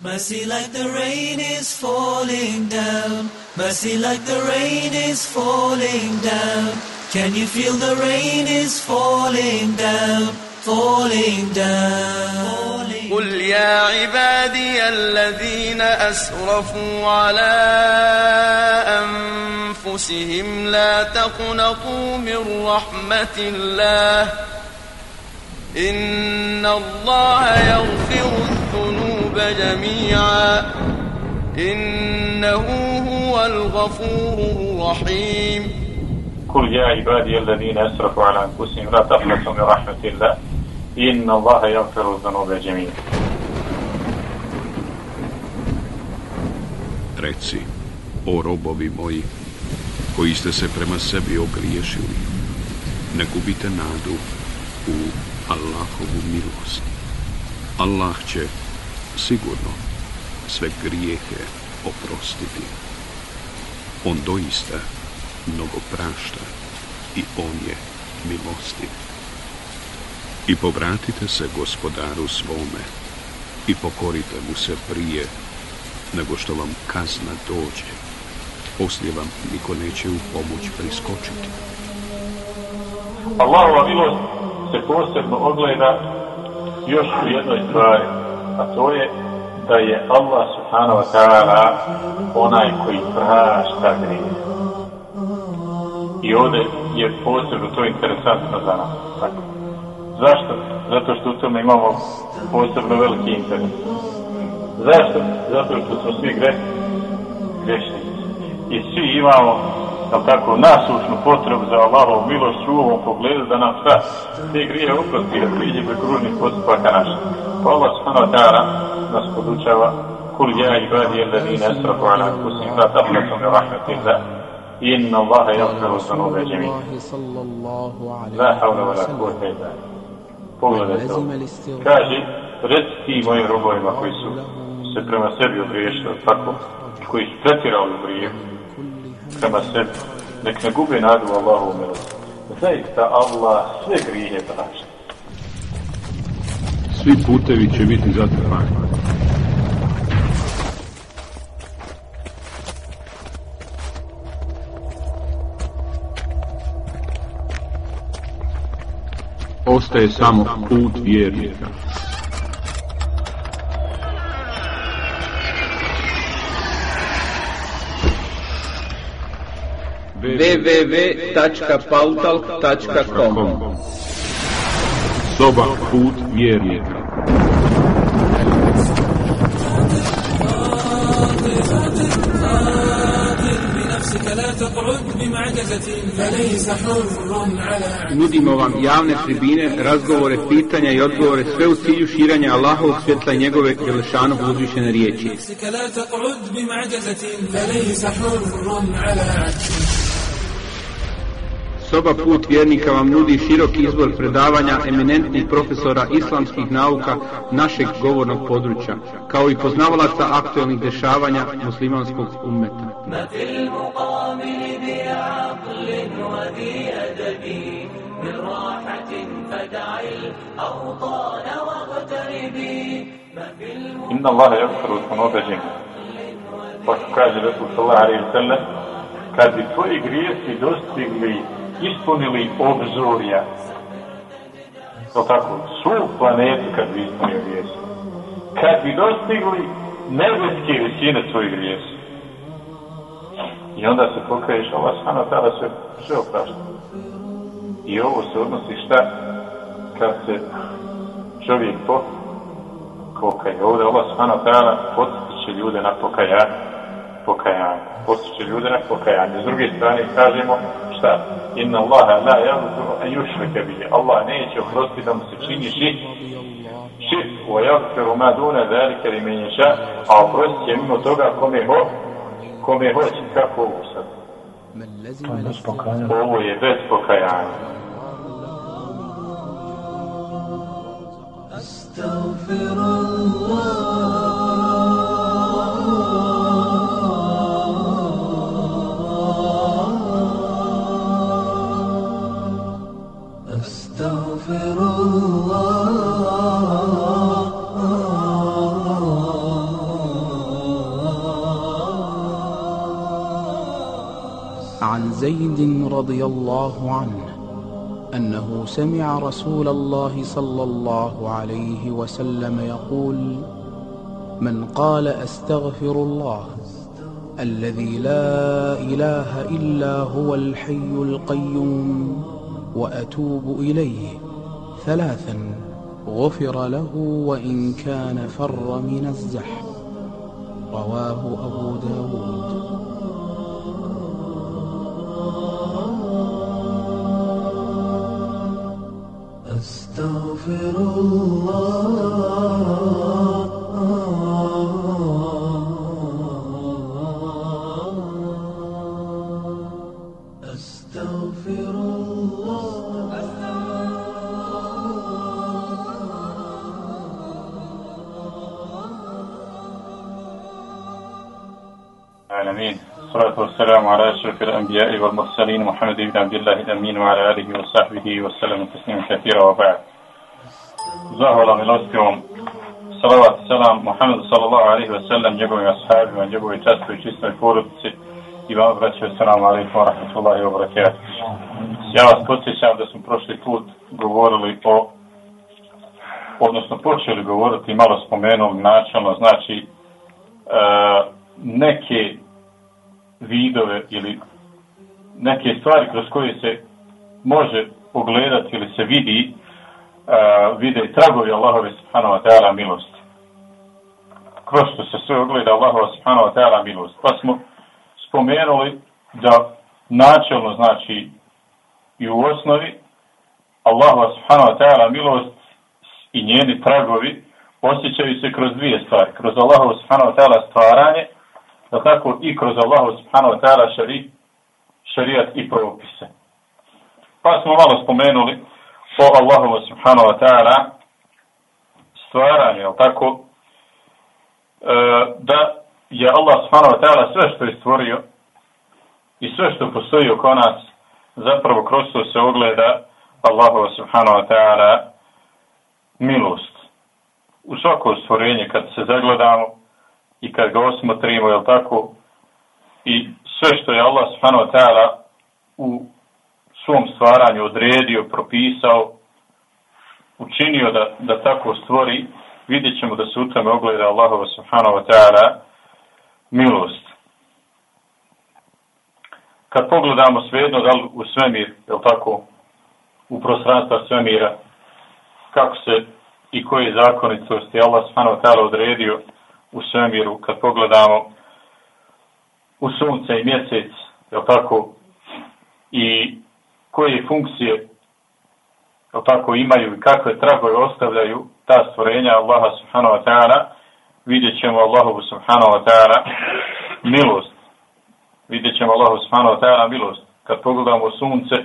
Mercy like the rain is falling down. Mercy like the rain is falling down. Can you feel the rain is falling down, falling down? قل يا عبادي الذين أسرفوا على أنفسهم لا تقنطوا من رحمة الله إن الله يغفر الذنوب جميعا إنه هو الغفور الرحيم قل يا عبادي الذين أسرفوا على أنفسهم لا تقنطوا من رحمة الله إن الله يغفر الذنوب جميعا Reci, o robovi moji, koji ste se prema sebi ogriješili, ne gubite nadu u Allahovu milost. Allah će sigurno sve grijehe oprostiti. On doista mnogo prašta i on je milostiv. I povratite se gospodaru svome i pokorite mu se prije nego što vam kazna dođe. Poslije vam niko neće u pomoć priskočiti. Allahova milost se posebno ogleda još u jednoj stvari, a to je da je Allah subhanahu wa ta'ala onaj koji prašta grije. I ovdje je posebno to interesantno za nas. Tako. Zašto? Zato što u tome imamo posebno veliki interes. Zašto? Zato što smo svi gre, grešni. I svi imamo jel tako, nasušnu potrebu za Allahovu milost u ovom pogledu da nam šta? Te grije uprosti, da priđe preko ružnih postupaka naša. Pa Allah subhanahu wa ta'ala nas podučava kul ja i badi jel da dine esrafu ala kusim la tablatu mi rahmetillah inna Allahe jazmiru zanube džemi. La havla wa la kuvvete illa Pogledajte ovo. Kaže, reci ti mojim robovima koji su se prema sebi ogriješili, tako, koji su tretirali u grijehu, prema sebi, nek ne gube nadu Allahovu Allahu milost. Zaista Allah sve grije prašta. Svi putevi će biti zatrpani. Ostaje samo put vjernika. www.pautalk.com Soba put vjernika. Nudimo vam javne tribine, razgovore, pitanja i odgovore, sve u cilju širanja Allahovog svjetla i njegove Jelešanog uzvišene riječi. Soba put vjernika vam nudi širok izbor predavanja eminentnih profesora islamskih nauka našeg govornog područja, kao i poznavalaca aktuelnih dešavanja muslimanskog ummeta. Inna Allahe yaksaru sunobajim. Pa kaže Resul sallallahu alaihi wa sallam, kad bi tvoji grijesi dostigli ispunili obzorja, to tako, svu planetu kad bi ispunio grijesi, kad bi dostigli nebeske visine svojih grijesi, i onda se pokaješ, Allah sana tada sve, sve oprašta. I ovo se odnosi šta? Kad se čovjek po pokaje. Ovdje Allah subhanahu wa ta'ala ljude na pokajanje. Pokajanje. Potiče ljude na pokajanje. S druge strane kažemo šta? Inna Allaha la yaghfiru an yushraka bihi. Allah neće oprostiti da mu se čini širk. Širk wa yaghfiru ma duna zalika liman yasha. A oprostit će mimo toga kome ho kome hoće. Kako ovo sad? Ovo je bez pokajanja. أستغفر الله زيد رضي الله عنه أنه سمع رسول الله صلى الله عليه وسلم يقول من قال أستغفر الله الذي لا إله إلا هو الحي القيوم وأتوب إليه ثلاثا غفر له وإن كان فر من الزحف. رواه أبو داود. أستغفر الله أشرف الأنبياء والمرسلين محمد بن عبد الله الأمين وعلى آله وصحبه وسلم تسليما كثيرا وبعد Zahvala milostivom, salavat i salam Muhammedu sallallahu alaihi wa sallam, njegovim ashabima, njegovoj častoj i čistoj porodici i vam vraćaju salamu alaikum wa rahmatullahi wa barakatuh. Ja vas podsjećam da smo prošli put govorili o, odnosno počeli govoriti, malo spomenuli načalno, znači e, neke vidove ili neke stvari kroz koje se može pogledati ili se vidi uh, vide i tragovi Allahove subhanahu wa ta'ala milosti. Kroz što se sve ogleda Allahova subhanahu wa ta'ala milost. Pa smo spomenuli da načelno znači i u osnovi Allahova subhanahu wa ta'ala milost i njeni tragovi osjećaju se kroz dvije stvari. Kroz Allahovo subhanahu wa ta'ala stvaranje da tako i kroz Allahu subhanahu wa ta'ala šari, šarijat i propise. Pa smo malo spomenuli o Allahu subhanahu wa ta'ala stvaranje, tako, e, da je Allah subhanahu wa ta'ala sve što je stvorio i sve što postoji oko nas, zapravo kroz to se ogleda Allahu subhanahu wa ta'ala milost. U svako stvorenje kad se zagledamo, i kad ga osmotrimo, jel tako, i sve što je Allah subhanahu wa ta'ala u svom stvaranju odredio, propisao, učinio da, da tako stvori, vidjet ćemo da se u tome ogleda Allahova subhanahu wa ta'ala milost. Kad pogledamo svejedno da u svemir, jel tako, u prostranstva svemira, kako se i koje zakonitosti Allah subhanahu wa ta'ala odredio, u svemiru, kad pogledamo u sunce i mjesec, je tako, i koje funkcije je tako imaju i kakve tragove ostavljaju ta stvorenja Allaha subhanahu wa ta'ala, vidjet ćemo Allahu subhanahu wa ta'ala milost. Vidjet ćemo Allahu subhanahu wa ta'ala milost. Kad pogledamo sunce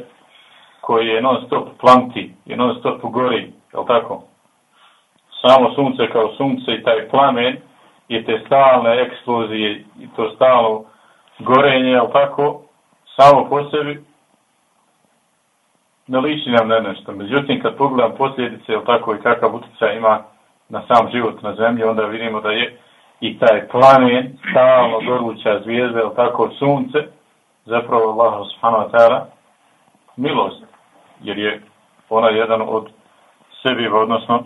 koje je non stop planti i non stop gori, je tako? Samo sunce kao sunce i taj plamen, i te stalne eksplozije i to stalno gorenje, jel tako, samo po sebi, ne liči nam na nešto. Međutim, kad pogledam posljedice, jel tako, i kakav utjecaj ima na sam život na zemlji, onda vidimo da je i taj planet, stalno goruća zvijezda, jel tako, sunce, zapravo Allah subhanahu wa ta'ala, milost, jer je ona jedan od sebi, odnosno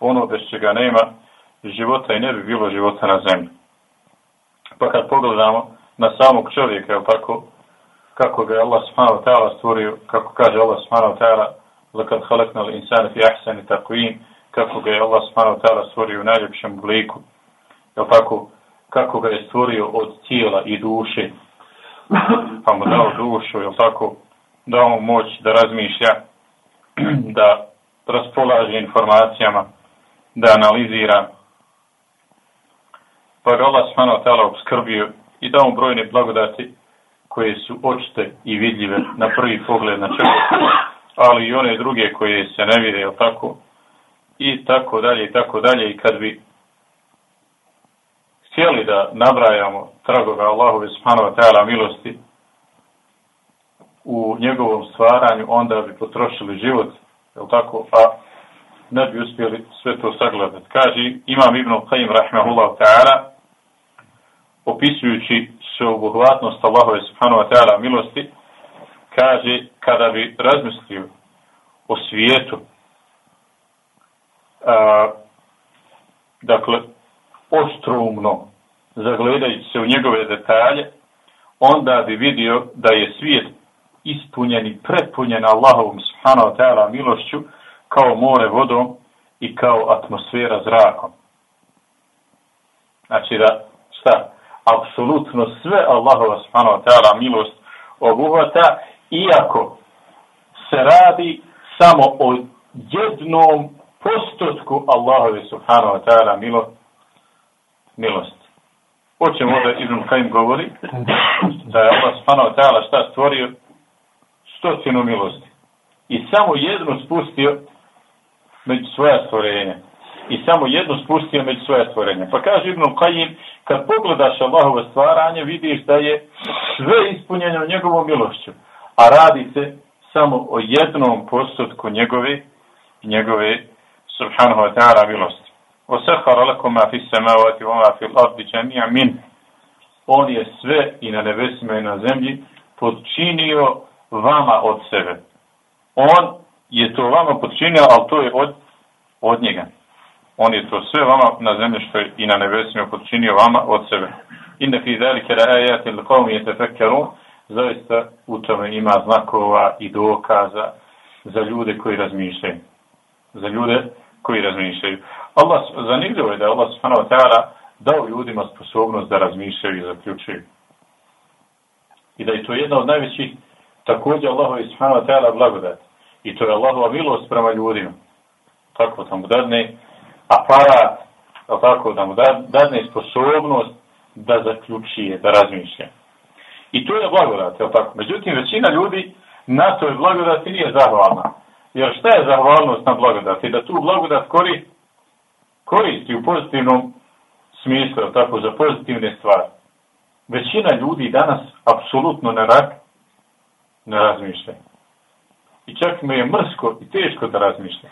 ono bez čega nema, života i ne bi bilo života na zemlji. Pa kad pogledamo na samog čovjeka, je tako, kako ga je Allah subhanahu wa ta'ala stvorio, kako kaže Allah subhanahu wa ta'ala, lakad halakna li insana fi ahsani takuin, kako ga je Allah subhanahu wa ta'ala stvorio u najljepšem obliku, je tako, kako ga je stvorio od tijela i duše, pa mu dao dušu, je tako, dao mu moć da razmišlja, da raspolaže informacijama, da analizira, pa ga Allah subhanahu wa ta'ala obskrbio i dao brojne blagodati koje su očite i vidljive na prvi pogled na čovjeku, ali i one druge koje se ne vide, tako? I tako dalje, i tako dalje. I kad bi htjeli da nabrajamo tragove Allahove subhanahu wa ta'ala milosti u njegovom stvaranju, onda bi potrošili život, jel tako? A ne bi uspjeli sve to sagledati. Kaže, imam Ibn Qayyim rahmehullahu ta'ala, opisujući sveobuhvatnost Allahove subhanahu wa ta'ala milosti, kaže kada bi razmislio o svijetu, a, dakle, ostrumno, zagledajući se u njegove detalje, onda bi vidio da je svijet ispunjen i prepunjen Allahovom subhanahu wa ta'ala milošću kao more vodom i kao atmosfera zrakom. Znači da, šta? Apsolutno sve Allahova subhanahu wa ta'ala milost obuhvata, iako se radi samo o jednom postotku Allahove subhanahu wa ta'ala milo, milost. Hoćemo da Ibn Kajim govori da je Allah subhanahu wa ta'ala šta stvorio stotinu milosti. I samo jednu spustio među svoja stvorenja I samo jednu spustio među svoja stvorenja. Pa kaže Ibn Kajim, kad pogledaš Allahove stvaranje, vidiš da je sve ispunjeno njegovom milošću. A radi se samo o jednom postotku njegove njegove subhanahu wa ta'ala milosti. وَسَخَرَ لَكُمْ مَا فِي السَّمَاوَاتِ وَمَا فِي الْأَرْضِ جَمِيعًا مِنْ On je sve i na nebesima i na zemlji podčinio vama od sebe. On je to vama podčinio, ali to je od, od njega. On je to sve vama na zemlji što je i na nebesima podčinio vama od sebe. Inne fi zalike la ayati yatafakkarun zaista u tome ima znakova i dokaza za ljude koji razmišljaju. Za ljude koji razmišljaju. Allah, zanimljivo je da Allah subhanahu wa ta'ala dao ljudima sposobnost da razmišljaju i zaključuju. I da je to jedna od najvećih također Allahovi subhanahu wa ta'ala blagodat. I to je Allahova milost prema ljudima. Tako tamo dadne aparat, tako da mu dadne sposobnost da zaključuje, da razmišlja. I to je blagodat, je tako? Međutim, većina ljudi na toj blagodati nije zahvalna. Jer šta je zahvalnost na blagodati? Da tu blagodat koristi, koristi u pozitivnom smislu, je tako, za pozitivne stvari. Većina ljudi danas apsolutno ne, rak, ne razmišlja. I čak mi je mrsko i teško da razmišlja.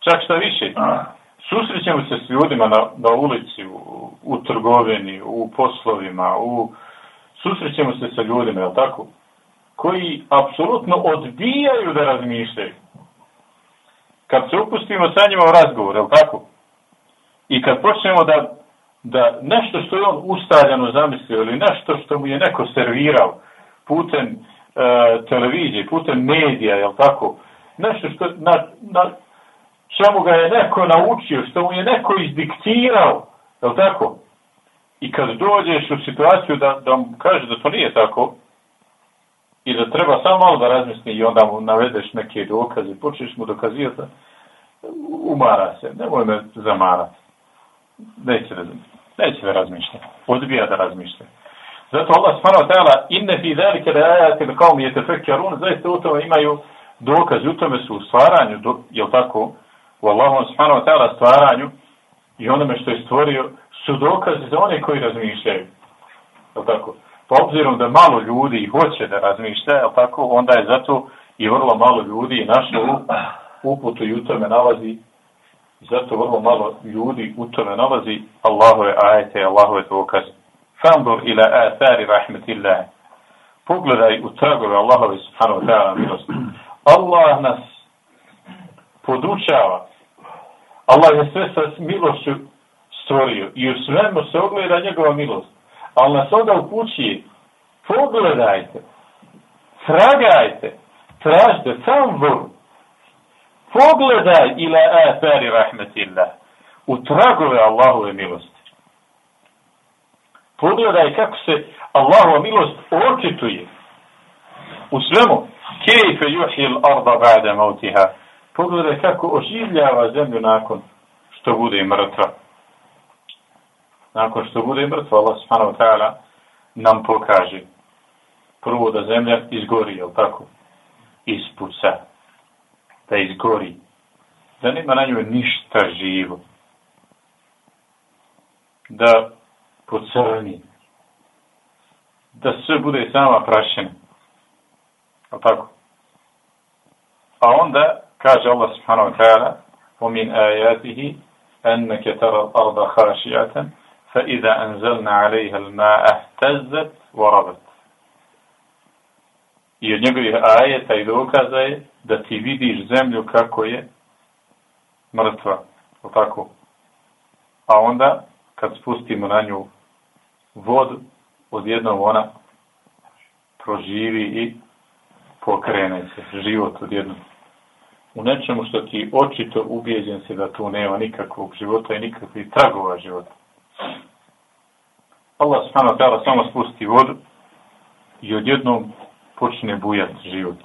Čak šta više, susrećemo se s ljudima na, na ulici, u, u trgovini, u poslovima, u, susrećemo se sa ljudima, je tako? Koji apsolutno odbijaju da razmišljaju. Kad se upustimo sa njima u razgovor, je tako? I kad počnemo da, da nešto što je on ustaljano zamislio ili nešto što mu je neko servirao putem e, televizije, putem medija, je tako? Nešto što na, na čemu ga je neko naučio, što mu je neko izdiktirao, je tako? I kad dođeš u situaciju da, da mu kaže da to nije tako, i da treba samo malo da razmisli i onda mu navedeš neke dokaze, počneš mu dokazivati, umara se, nemoj me zamarati. Neće da, neće da razmišlja. Odbija da razmišlja. Zato Allah smano tajala, inne fi velike da ajate da kao mi je tefekjarun, zaista u tome imaju dokaz, u tome su u stvaranju, do, je tako, u Allahom wa ta'ala stvaranju i onome što je stvorio, su dokaze za one koji razmišljaju. Je tako? Po obzirom da malo ljudi hoće da razmišlja, je tako? Onda je zato i vrlo malo ljudi našlo uputu i u tome nalazi zato vrlo malo ljudi u tome nalazi Allahove ajete, Allahove dokaze. Fandur ila athari rahmetillah. Pogledaj u tragove Allahove subhanahu wa ta'ala milosti. Allah nas podučava. Allah je sve sa milošću stvorio i u svemu se ogleda njegova milost. Ali nas onda u kući pogledajte, tragajte, tražite, sam vrlo. Pogledaj ila afari rahmetillah u tragove Allahove milosti. Pogledaj kako se Allahova milost očituje u svemu. Kejfe juhil arda ba'da mautiha. Pogledaj kako oživljava zemlju nakon što bude mrtva nakon što bude mrtva, Allah subhanahu ta'ala nam pokaže prvo da zemlja izgori, je tako? Ispuca. Da izgori. Da nema na njoj ništa živo. Da pocrni. Da sve bude sama prašena. Je tako? A onda kaže Allah subhanahu wa ta'ala ومن آياته أنك ترى الأرض خاشعة فإذا أنزلنا عليها الماء اهتزت وربت I od njegovih ajeta i dokaza je da ti vidiš zemlju kako je mrtva. O tako. A onda, kad spustimo na nju vodu, odjednom ona proživi i pokrene se. Život odjednom. U nečemu što ti očito ubijeđen si da tu nema nikakvog života i nikakvih tragova života. Allah subhanahu wa ta'ala samo spusti vodu i odjednom počne bujati život.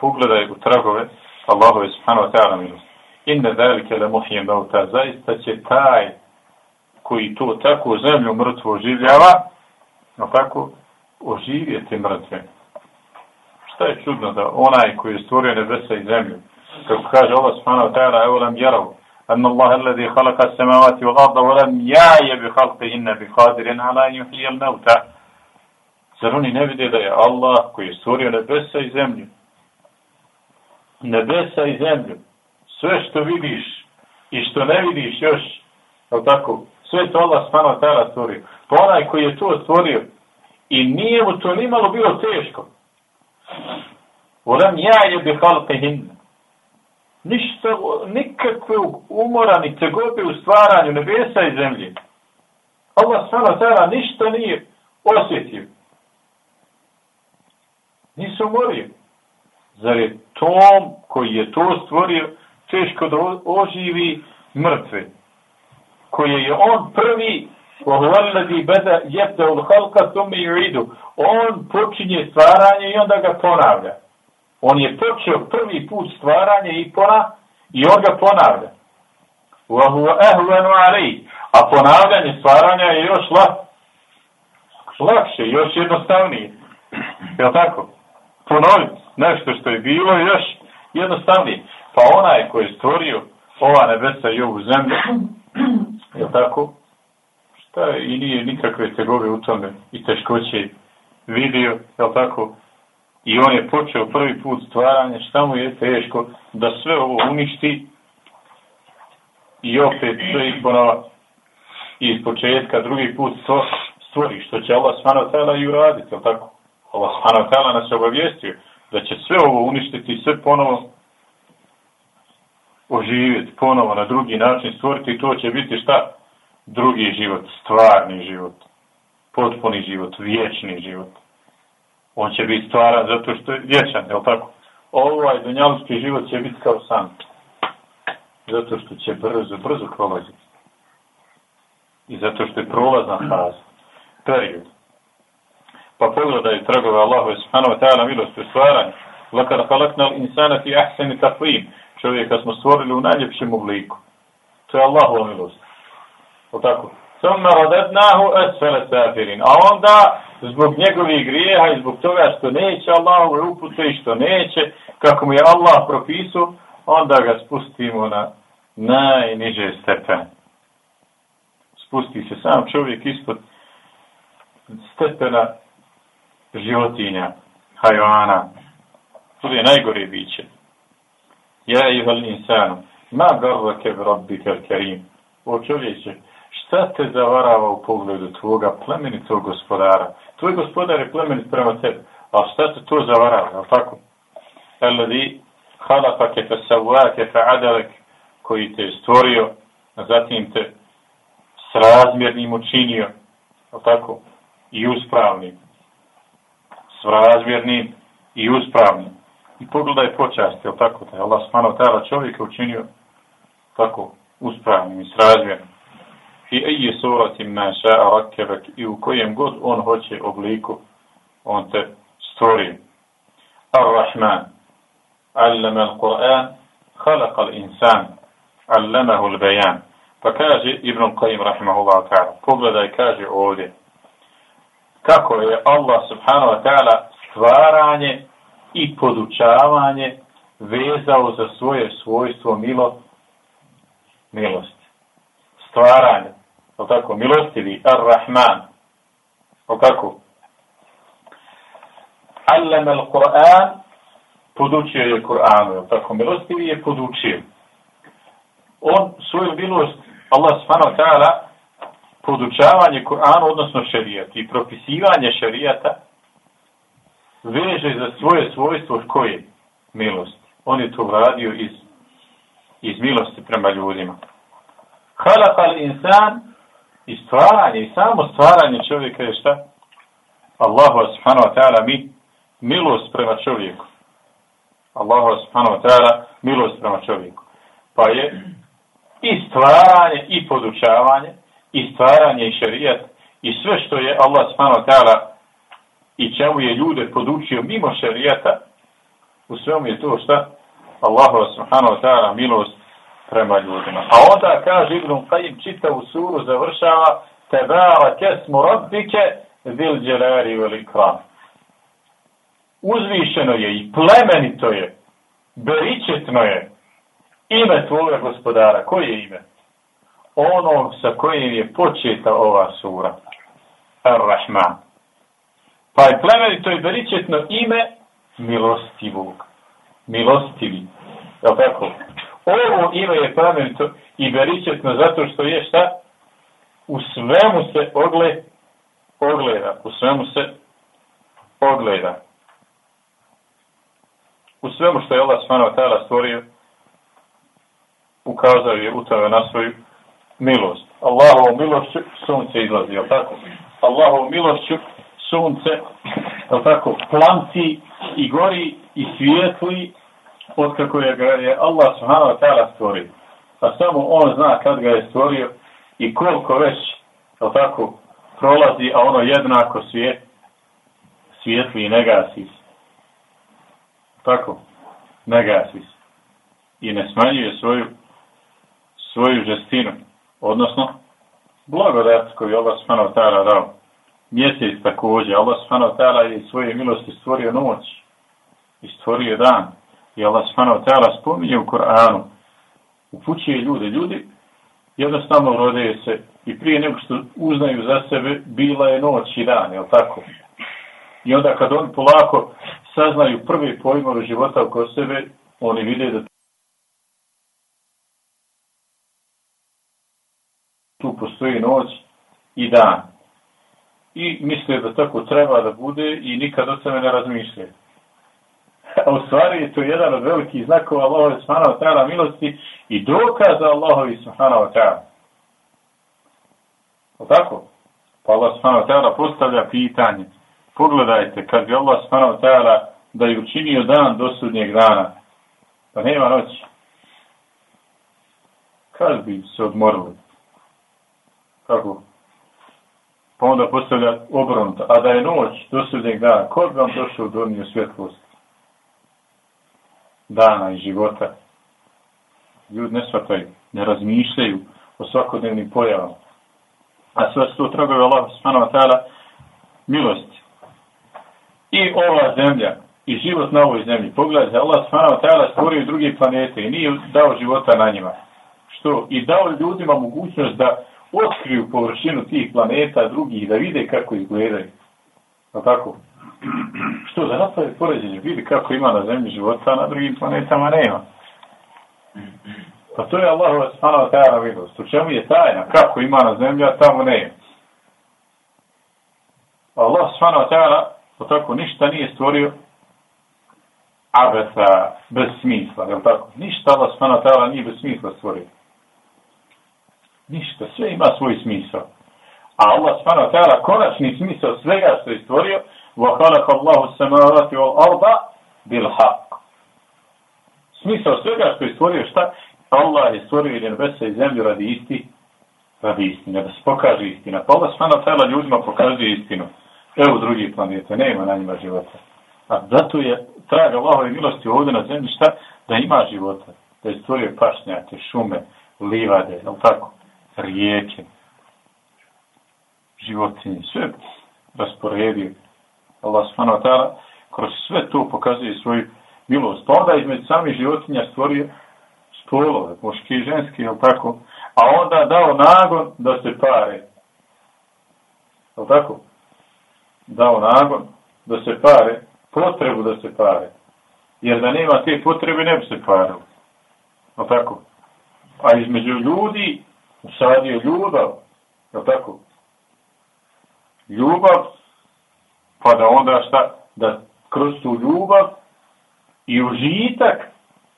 Pogledaj u tragove Allahove subhanahu wa ta'ala milosti. Inne zalike le muhijem bauta, zaista će taj koji to tako zemlju mrtvo oživljava, no tako, oživjeti mrtve Šta je čudno da onaj koji je stvorio nebesa i zemlju, kako kaže Allah subhanahu wa ta'ala, evo lam jarav, أن الله الذي خلق السماوات والأرض ولم يعي بخلقهن بقادر على أن يحيي الموتى Zar oni ne vide da je Allah koji je stvorio nebesa i zemlju? Nebesa i zemlju. Sve što vidiš i što ne vidiš još, je tako? Sve to Allah spano tada stvorio. Pa onaj koji je to stvorio i nije mu to nimalo bilo teško. Ulem ja bi halpe. Ništa, nikakve umora ni tegobe u stvaranju nebesa i zemlje. Allah spano tada ništa nije osjetio nisu umorio. Zar je tom koji je to stvorio teško da oživi mrtve? Koje je on prvi Ohladi الذي jebda ul halka tome i. On počinje stvaranje i onda ga ponavlja. On je počeo prvi put stvaranje i pona i on ga ponavlja. Wahu ehvenu alej. A ponavljanje stvaranja je još la, lakše, još jednostavnije. Je tako? ponoviti nešto što je bilo još jednostavnije. Pa onaj koji je stvorio ova nebesa i ovu zemlju, je tako? Pa i nije nikakve tegove u tome i teškoće vidio, je tako? I on je počeo prvi put stvaranje, šta mu je teško da sve ovo uništi i opet sve ih iz početka, drugi put to stvori, što će Allah smano tada i uraditi, je tako? Allah subhanahu wa ta'ala nas obavijestio da će sve ovo uništiti i sve ponovo oživjeti, ponovo na drugi način stvoriti i to će biti šta? Drugi život, stvarni život, potpuni život, vječni život. On će biti stvaran zato što je vječan, je li tako? Ovaj dunjalski život će biti kao san. Zato što će brzo, brzo prolaziti. I zato što je prolazna faza, period. Pa pogledaj tragove Allahu subhanahu wa ta'ala milosti u stvaranju. Lakar halaknal insana fi ahseni takvim. Čovjeka smo stvorili u najljepšem obliku. To je Allahova milost. O tako. Summa radadnahu asfala safirin. A onda zbog njegovih grijeha i zbog toga što neće Allahu upute i što neće, kako mu je Allah propisao, onda ga spustimo na najniže stepene. Spusti se sam čovjek ispod stepena životinja, hajvana. To je najgore biće. Ja i vel insanu, ma garrake v rabbi kel kerim. O čovječe, šta te zavarava u pogledu tvoga plemenitog gospodara? Tvoj gospodar je plemenit prema tebi. A šta te to zavarava, je tako? Alladhi halafake fe savake fe adalek koji te stvorio, a zatim te srazmjernim učinio, je tako? I uspravnim srazmjernim i uspravnim. I pogledaj počast, je tako da je Allah smano tada čovjeka učinio tako uspravnim i srazmjernim fi eji surati meša rakebek i u kojem god on hoće obliku, on te stvori. Ar-Rahman, allama al-Quran, khalaqa al-insan, allamahu al-bayan. Pa kaže Ibn Qayyim rahimahullah ta'ala, pogledaj kaže ovdje, kako je Allah subhanahu wa ta'ala stvaranje i podučavanje vezao za svoje svojstvo milo, milost. Stvaranje. O tako, milostivi, ar-Rahman. O kako? Allama al-Quran, podučio je Kur'anu. O tako, milostivi je podučio. On svoju milost Allah subhanahu wa ta'ala podučavanje Kur'anu, odnosno šerijat i propisivanje šerijata veže za svoje svojstvo koje? Milost. On je to uradio iz, iz milosti prema ljudima. Halakal insan i stvaranje, i samo stvaranje čovjeka je šta? Allahu subhanahu wa ta'ala mi milost prema čovjeku. Allahu subhanahu wa ta'ala milost prema čovjeku. Pa je i stvaranje i podučavanje i stvaranje i šerijat i sve što je Allah subhanahu wa ta'ala i čemu je ljude podučio mimo šerijata u svemu je to šta Allahu subhanahu wa ta'ala milost prema ljudima. A onda kaže Ibn Qajim čita u suru završava tebara kesmu rabbike vil dželari vel ikram. Uzvišeno je i plemenito je, beričetno je ime tvoga gospodara. Koje je ime? Ono sa kojim je početa ova sura. Ar-Rahman. Pa je plemenito i beričetno ime milostivog. Milostivi. Je li tako? Ovo ime je plemenito i beričetno zato što je šta? U svemu se ogle, ogleda. U svemu se ogleda. U svemu što je Allah svano tela stvorio, ukazao je u tome na svoju milost. Allahovom milošću sunce izlazi, je tako? Allahovom milošću sunce, je tako, planti i gori i svijetli od kako je ga je Allah subhanahu wa ta'ala stvorio. A samo on zna kad ga je stvorio i koliko već, je tako, prolazi, a ono jednako svijet, svijetli i negasi se. Tako, negasi se. I ne smanjuje svoju svoju žestinu, odnosno blagodat koju je Allah subhanahu ta'ala dao. Mjesec također, Allah subhanahu ta'ala je svoje milosti stvorio noć i stvorio dan. I Allah subhanahu ta'ala spominje u Koranu, upućuje ljude. Ljudi jednostavno rode se i prije nego što uznaju za sebe, bila je noć i dan, je tako? I onda kad oni polako saznaju prvi pojmove života oko sebe, oni vide da tu postoji noć i dan. I misle da tako treba da bude i nikad o sebe ne razmišlja. A u stvari je to jedan od velikih znakova Allahove subhanahu wa ta'ala milosti i dokaza Allahovi subhanahu wa ta'ala. O tako? Pa Allah subhanahu wa ta'ala postavlja pitanje. Pogledajte, kad bi Allah subhanahu wa ta'ala da je učinio dan do sudnjeg dana, pa nema noći. Kad bi se odmorili? kako? Pa onda postavlja obronta. A da je noć do sudnjeg dana, ko bi vam došao do nje svjetlost? Dana i života. Ljudi ne shvataju, ne razmišljaju o svakodnevnim pojavama. A sve su to tragove Allah subhanahu wa ta'ala milosti. I ova zemlja, i život na ovoj zemlji. Pogledajte, Allah subhanahu wa ta'ala stvorio druge planete i nije dao života na njima. Što? I dao ljudima mogućnost da otkriju površinu tih planeta drugih da vide kako izgledaju. Pa tako? Što za napravi poređenje? Vidi kako ima na zemlji života, a na drugim planetama nema. Pa to je Allahova spanova tajna vidost. U čemu je tajna? Kako ima na zemlji, a tamo nema. Allah subhanahu tajna, to tako, ništa nije stvorio abesa bez smisla, je tako? Ništa Allah spanova tajna nije bez smisla stvorio. Ništa, sve ima svoj smisao. A Allah subhanahu wa ta'ala konačni smisao svega što je stvorio wa khalaqa Allahu samawati wal bil. Smisao svega što je stvorio šta? Allah je stvorio i nebesa i zemlju radi isti, radi istine, da se pokaže istina. Pa Allah subhanahu tajla ljudima pokazuje istinu. Evo drugi planete, nema na njima života. A zato je trag Allahove milosti ovdje na zemlji šta? Da ima života. Da je stvorio pašnjake, šume, livade, je tako? rijeke, životinje, sve rasporedio. Allah subhanahu wa ta'ala kroz sve to pokazuje svoju milost. Pa onda između samih životinja stvorio spolove, muški i ženski, je tako? A onda dao nagon da se pare. Je tako? Dao nagon da se pare, potrebu da se pare. Jer da nema te potrebe, ne bi se parilo. Je tako? A između ljudi usadio ljubav, je tako? Ljubav, pa da onda šta? Da kroz tu ljubav i užitak,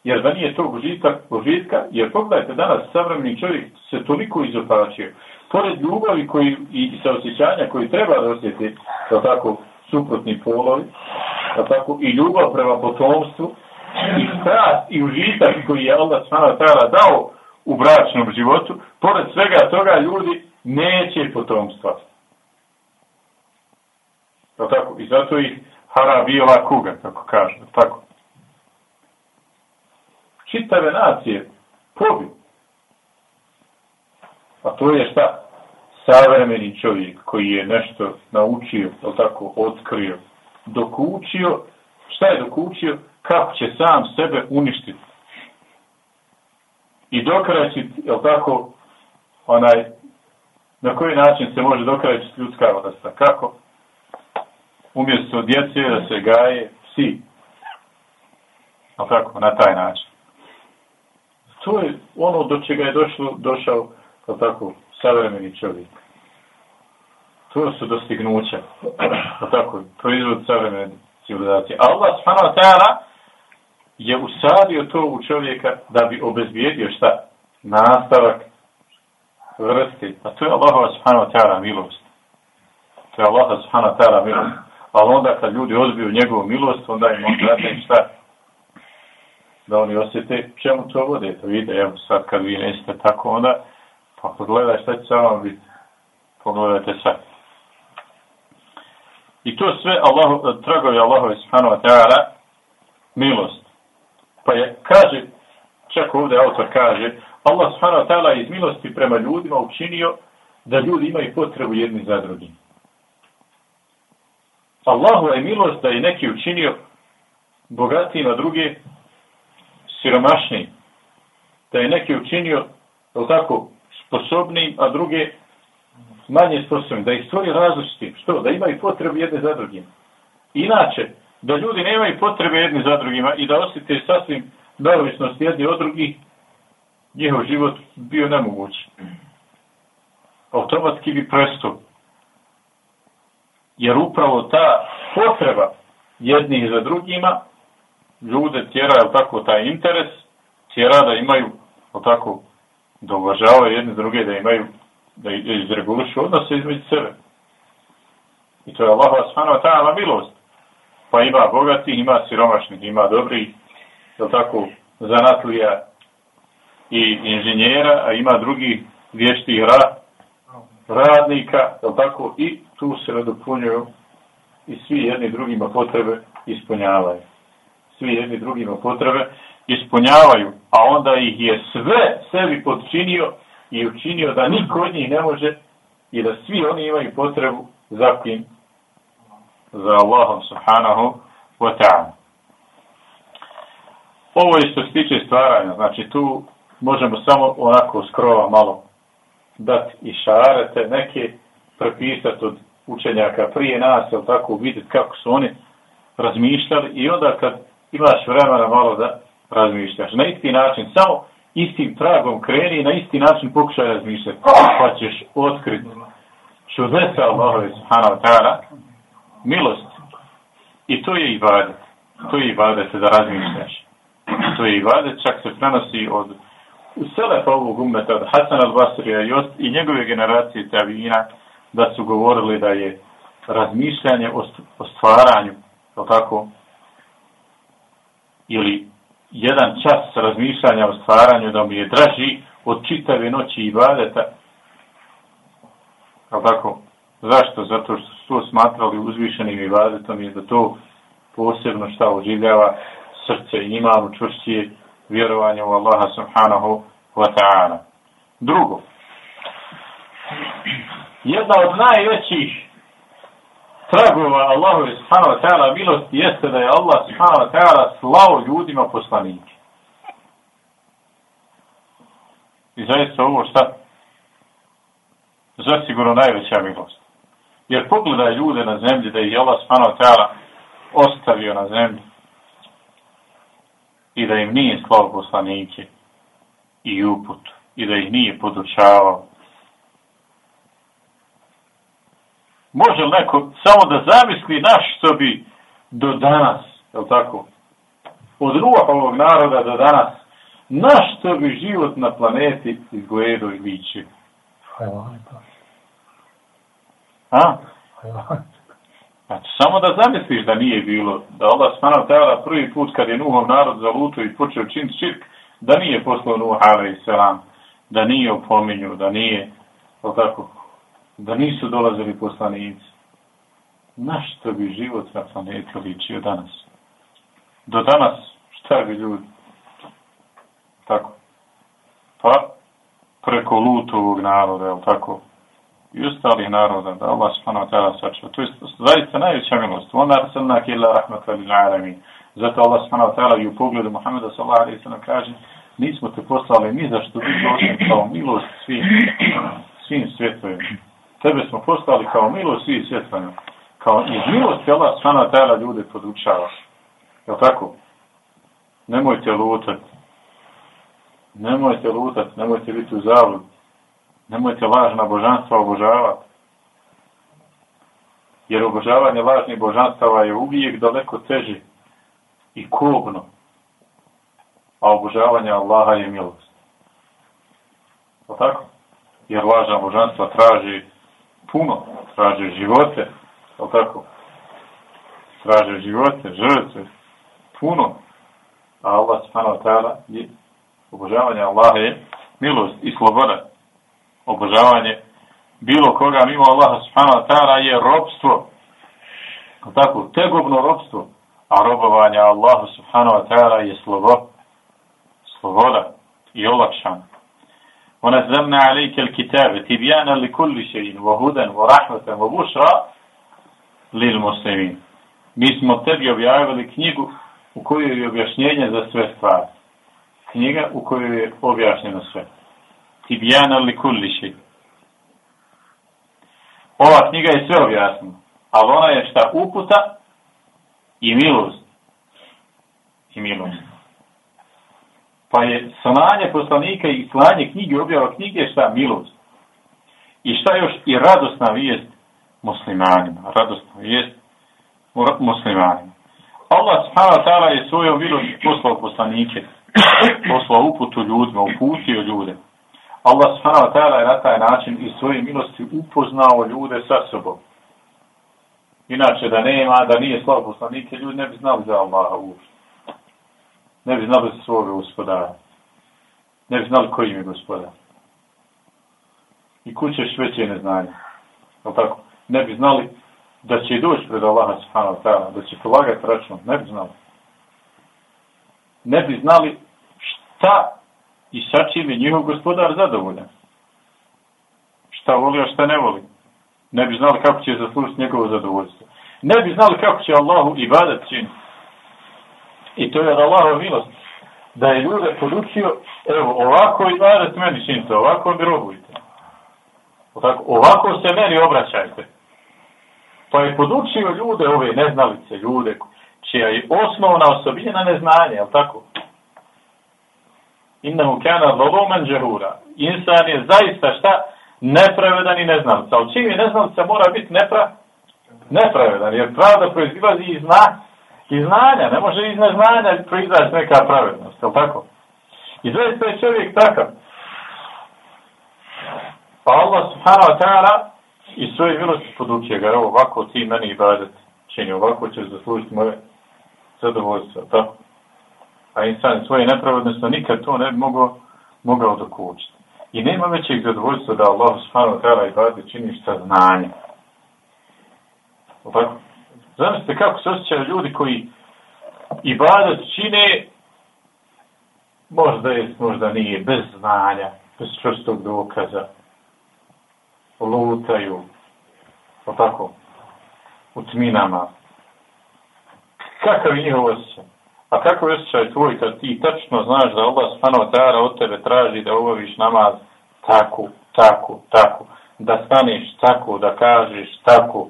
jer da nije to užitak, užitka, jer pogledajte, danas savremeni čovjek se toliko izopačio, pored ljubavi koji, i sa osjećanja koji treba da osjeti, da tako, suprotni polovi, da tako, i ljubav prema potomstvu, i strast i užitak koji je Allah s.w.t. dao u bračnom životu, pored svega toga ljudi neće potomstva. Je tako? I zato ih hara bijela kuga, tako kaže. Tako. Čitave nacije pobi. A to je šta? Savremeni čovjek koji je nešto naučio, je tako, otkrio, dokučio, šta je dokučio? Kako će sam sebe uništiti. I dokraćiti, je tako, onaj, na koji način se može dokraćiti ljudska vrsta? Kako? Umjesto djece da se gaje psi. A tako, na taj način. To je ono do čega je došlo, došao, tako, savremeni čovjek. To su dostignuća. A tako, proizvod savremene civilizacije. A Allah, subhanahu wa ta'ala, je usadio to u čovjeka da bi obezbijedio šta? Nastavak vrste. A to je Allah, subhanahu wa ta'ala, milost. To je Allah, subhanahu wa ta'ala, milost ali onda kad ljudi odbiju njegovu milost, onda im on zade šta? Da oni osjete čemu to vode. To vide, evo sad kad vi neste tako, onda pa pogledaj šta će sa vam biti. Pogledajte sad. I to sve Allah, tragovi Allahove subhanahu wa ta'ala milost. Pa je, kaže, čak ovdje autor kaže, Allah subhanahu wa ta'ala iz milosti prema ljudima učinio da ljudi imaju potrebu jedni za drugim. Allahu je milost da je neki učinio bogatiji na druge siromašniji. Da je neki učinio je tako, sposobnim, a druge manje sposobnim. Da ih stvori različitim. Što? Da imaju potrebu jedne za drugim. Inače, da ljudi nemaju potrebe jedni za drugima i da osjete sasvim neovisnost jedni od drugih, njihov život bio nemoguć. Automatski bi prestao jer upravo ta potreba jednih za drugima ljude tjera, je tako, taj interes, tjera da imaju, je tako, da uvažavaju jedne druge, da imaju, da izregulišu odnose između sebe. I to je Allah subhanahu wa ta'ala milost. Pa ima bogati, ima siromašnih, ima dobri, je tako, zanatlija i inženjera, a ima drugi vještih ra, radnika, je tako, i tu se nadopunjuju i svi jedni drugima potrebe ispunjavaju. Svi jedni drugima potrebe ispunjavaju, a onda ih je sve sebi podčinio i učinio da niko od njih ne može i da svi oni imaju potrebu za kim? Za Allahom subhanahu wa ta'ala. Ovo je što se tiče stvaranja, znači tu možemo samo onako skrova malo dati i šarete, neke prepisati od učenjaka prije nas, jel tako, vidjeti kako su oni razmišljali i onda kad imaš vremena malo da razmišljaš. Na isti način, samo istim tragom kreni i na isti način pokušaj razmišljati. Pa ćeš otkriti čudesa Allahove subhanahu ta'ala milost. I to je ibadet. To je ibadet da razmišljaš. To je ibadet, čak se prenosi od selefa ovog umeta, od Hasan al-Basrija i njegove generacije tabina, da su govorili da je razmišljanje o stvaranju, je tako, ili jedan čas razmišljanja o stvaranju da mi je draži od čitave noći i badeta, je tako, zašto? Zato što su to smatrali uzvišenim i badetom je da to posebno šta oživljava srce i imamo čvršće vjerovanje u Allaha subhanahu wa ta'ala. Drugo, jedna od najvećih tragova Allahu subhanahu wa ta'ala milosti jeste da je Allah subhanahu wa ta'ala slao ljudima poslanike. I zaista ovo šta? Zasigurno najveća milost. Jer pogledaj ljude na zemlji da je Allah subhanahu wa ta'ala ostavio na zemlji i da im nije slao poslanike i uput i da ih nije podučavao. Može li neko samo da zamisli naš što bi do danas, je tako, od ruha ovog naroda do danas, naš što bi život na planeti izgledao i biće? A? Znači, samo da zamisliš da nije bilo, da Allah smanav tajala prvi put kad je Nuhov narod zalutio i počeo činiti širk, da nije poslao Nuh alaih selam, da nije opominju, da nije, o tako, da nisu dolazili poslanici. Na što bi život na planetu ličio danas? Do danas, šta bi ljudi? Tako. Pa, preko lutovog naroda, je tako? I ostalih naroda, da Allah subhanahu wa ta'ala sačuva. To je zaista najveća milost. Ona se nak illa rahmata lil alamin. Zato Allah subhanahu wa ta'ala i u pogledu Muhammeda sallallahu alaihi sallam kaže nismo te poslali ni za što biti osim kao milost svim, svim svjetovima. Tebe smo poslali kao milost svih svjetlanja. Kao iz milosti Allah subhanahu tajla ljude podučava. Je tako? Nemojte lutati. Nemojte lutati, nemojte biti u zavlju. Nemojte lažna božanstva obožavati. Jer obožavanje lažnih božanstava je uvijek daleko teže i kobno a obožavanje Allaha je milost. O tako? Jer lažna božanstva traži puno, traže živote, o tako? Traže živote, žrtve, puno. A Allah subhanahu wa ta'ala je obožavanje Allaha je milost i sloboda. Obožavanje bilo koga mimo Allaha subhanahu wa ta'ala je robstvo. O tako? Tegobno robstvo. A robovanje Allahu subhanahu wa ta'ala je slobo, sloboda i olakšanje. ونزلنا عليك الكتاب تبيانا لكل شيء وهدى ورحمة وبشرى للمسلمين. Mi smo tebi objavili knjigu u kojoj je objašnjenje za sve stvari. Knjiga u kojoj je objašnjeno sve. Tibijana li kulliši. Ova knjiga je sve objasnila. Ali ona je šta uputa i milost. I milost. Pa je slanje poslanika i slanje knjige, objava knjige, šta milost. I šta još i radosna vijest muslimanima. Radosna vijest muslimanima. Allah subhanahu wa ta'ala je svojom milost poslao poslanike. Poslao uputu ljudima, uputio ljude. Allah subhanahu wa ta'ala je na taj način i svoje milosti upoznao ljude sa sobom. Inače da nema, da nije slao poslanike, ljudi ne bi znali za Allaha uopšte ne bi znali svoga gospodara. Ne bi znali koji im je gospodar. I kuće šveće neznanje. Jel tako? Ne bi znali da će doći pred Allaha subhanahu wa ta'ala, da će polagati račun. Ne bi znali. Ne bi znali šta i sa čim je njihov gospodar zadovoljan. Šta voli, a šta ne voli. Ne bi znali kako će zaslužiti njegovo zadovoljstvo. Ne bi znali kako će Allahu ibadat činiti. I to je od milost. Da je ljude podučio, evo, ovako i varet meni činite, ovako mi robujte. Tako, ovako se meni obraćajte. Pa je podučio ljude, ove neznalice, ljude, čija je osnovna osobina neznanje, je tako? Innahu kana zolumen džehura. Insan je zaista šta? Nepravedan i neznalica. Ali čim je neznalica mora biti nepra... nepravedan, jer pravda proizgivazi iz nas I znanja, ne može iz neznanja proizvati neka pravednost, je tako? I zaista je čovjek takav. Pa Allah subhanahu wa ta'ala i svoje milosti podučuje ga, evo ovako ti meni ibadet čini, ovako ćeš zaslužiti moje zadovoljstvo, tako? A insan svoje nepravednosti nikad to ne bi mogao, mogao dokučiti. I nema većeg zadovoljstva da Allah subhanahu wa ta'ala ibadet čini sa znanjem. Tako? Zamislite kako se osjećaju ljudi koji ibadat čine, možda je, možda nije, bez znanja, bez čvrstog dokaza, lutaju, o tako, u tminama. Kakav je njihov osjećaj? A kako je osjećaj tvoj kad ti tačno znaš da Allah spano tara od tebe traži da obaviš namaz tako, tako, tako, da staneš tako, da kažeš tako,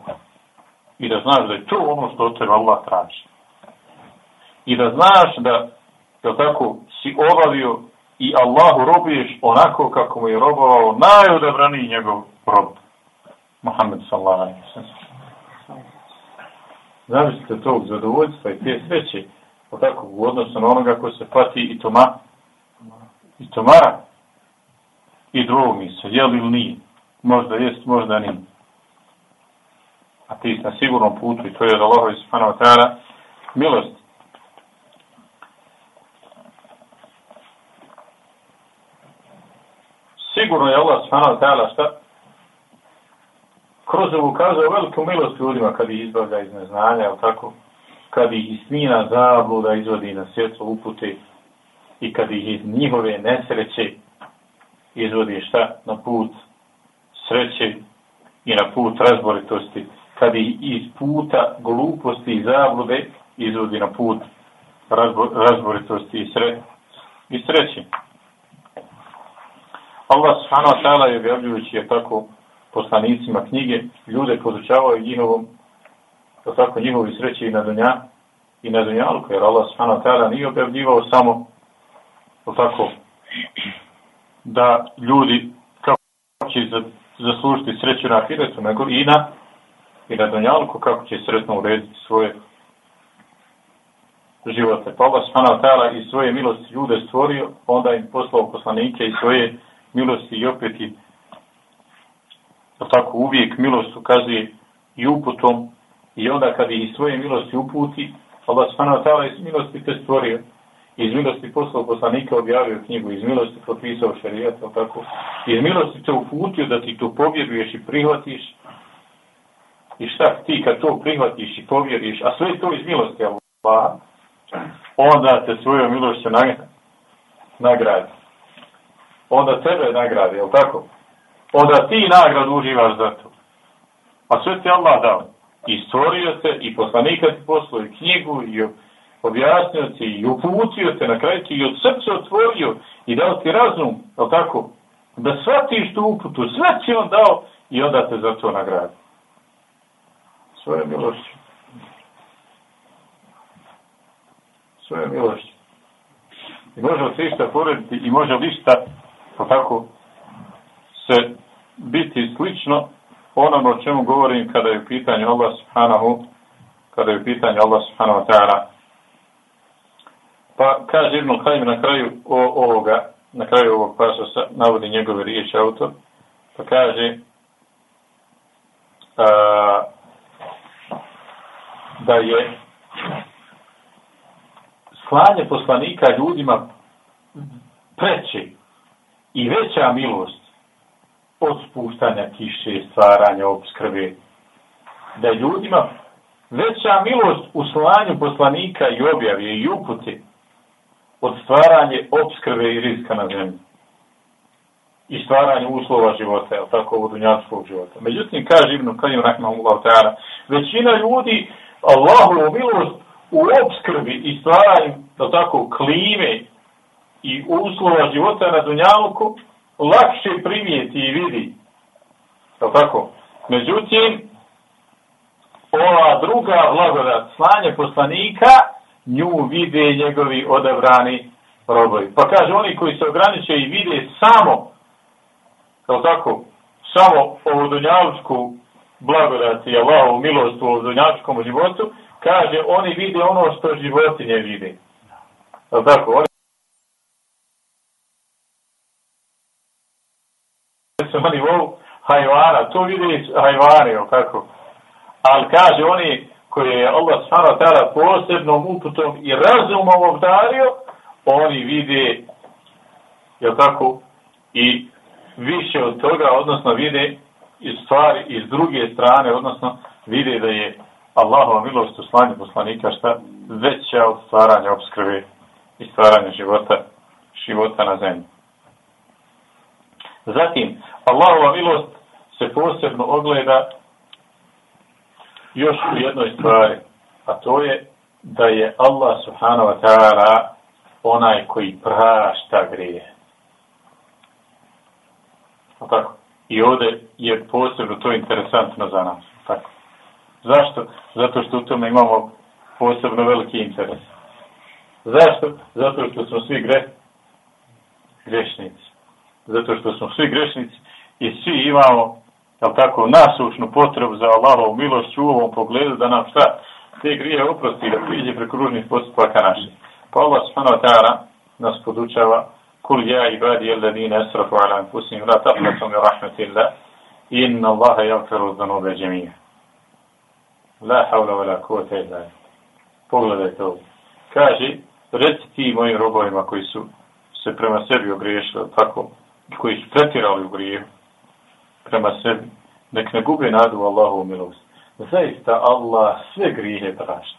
i da znaš da je to ono što od tebe Allah traži. I da znaš da, da tako, si obavio i Allahu robiješ onako kako mu je robovao najodabraniji njegov rob. Muhammed sallallahu alaihi wa sallam. Zavisite tog zadovoljstva i te sreće, o tako, u odnosu na onoga ko se pati i toma, i tomara, i dvoumisa, je li ili nije? Možda jest, možda nije. A ti na sigurnom putu i to je od Allahovi subhanahu wa ta'ala milost. Sigurno je Allah subhanahu wa ta'ala šta? Kroz ovu kazao veliku milost ljudima kad ih izbavlja iz neznanja, ali tako? Kad ih iz smina zabluda izvodi na svjetlo upute i kad ih iz njihove nesreće izvodi šta na put sreće i na put razboritosti, kad ih iz puta gluposti i zablude izvodi na put razboritosti i, sre, i sreće. Allah subhanahu wa ta'ala je objavljujući je tako poslanicima knjige, ljude podučavaju njihovom, to tako njihovi sreće i na dunja, i na dunjalku, jer Allah subhanahu wa ta'ala nije objavljivao samo, to tako, da ljudi kako će zaslužiti sreću na ahiretu, nego i na i na dunjalku kako će sretno urediti svoje živote. Pa Allah subhanahu ta'ala i svoje milosti ljude stvorio, pa onda im poslao poslanike i svoje milosti i opet i tako uvijek milost ukazuje i uputom i onda kad i svoje milosti uputi, Allah subhanahu ta'ala iz milosti te stvorio iz milosti poslao poslanika objavio knjigu, iz milosti potpisao šarijat, tako. Iz milosti te uputio da ti to povjeruješ i prihvatiš. I šta ti kad to prihvatiš i povjeriš, a sve to iz milosti Allah, onda te svojom milošću nagradi. Onda tebe nagradi, je tako? Onda ti nagradu uživaš za to. A sve ti Allah dao. I stvorio te, i poslanika ti poslao, i knjigu, i objasnio ti i uputio te na kraju ti i od srca otvorio i dao ti razum, je tako? Da shvatiš tu uputu, sve ti on dao i onda te za to nagradi. Svoje milošće. Svoje milošće. I može li se išta porediti i može li išta, pa tako, se biti slično onome o čemu govorim kada je u pitanju Allah subhanahu, kada je u pitanju Allah subhanahu ta'ala Pa kaže Ibn Khalim na kraju o, ovoga, na kraju ovog pasosa, navodi njegove riječi autor, pa kaže a, da je slanje poslanika ljudima preće i veća milost od spuštanja kiše, stvaranja, obskrbe, da je ljudima veća milost u slanju poslanika i objave i upute od stvaranje obskrbe i rizika na zemlji. I stvaranje uslova života, je tako, ovo dunjanskog života. Međutim, kaže Ibn Kajim Rahmanullah ta'ala, većina ljudi Allahovu milost u obskrbi i stvaranju, da tako, klime i uslova života na dunjalku, lakše primijeti i vidi. Je tako? Međutim, ova druga blagodat slanje poslanika, nju vide njegovi odabrani robovi. Pa kaže, oni koji se ograniče i vide samo, kao tako, samo ovu dunjavsku blagodati i Allahovu milost u dunjačkom životu, kaže, oni vide ono što životinje vide. Kao tako, oni su na nivou hajvana, to vide hajvani, kako. Ali kaže, oni koje je Allah subhanahu ta'ala posebnom uputom i razumom obdario, oni vide, je tako, i više od toga, odnosno vide i stvari iz druge strane, odnosno vide da je Allahova milost u slanju poslanika šta veća od stvaranja obskrbe i stvaranja života, života na zemlji. Zatim, Allahova milost se posebno ogleda još u jednoj stvari, a to je da je Allah subhanahu wa ta'ala onaj koji prašta grije. O tako? I ovdje je posebno to interesantno za nas. Tako. Zašto? Zato što u tome imamo posebno veliki interes. Zašto? Zato što smo svi gre, grešnici. Zato što smo svi grešnici i svi imamo jel tako, nasušnu potrebu za Allahovu milost u ovom pogledu da nam šta? Te grije oprosti da priđe preko ružnih postupaka naših. Pa Allah subhanahu wa ta'ala nas podučava Kul ja ibadi alladine esrafu ala anfusihim la taqnatu min rahmatillah inna Allaha yaghfiru dhunuba jami'a. La hawla wala quwwata illa billah. Pogledajte ovo. Kaže, reci ti mojim robovima koji su se prema sebi ogriješili, tako, koji su pretirali u grijehu, prema sebi, nek ne gube nadu Allahu milost. Zaista Allah sve grijehe prašta.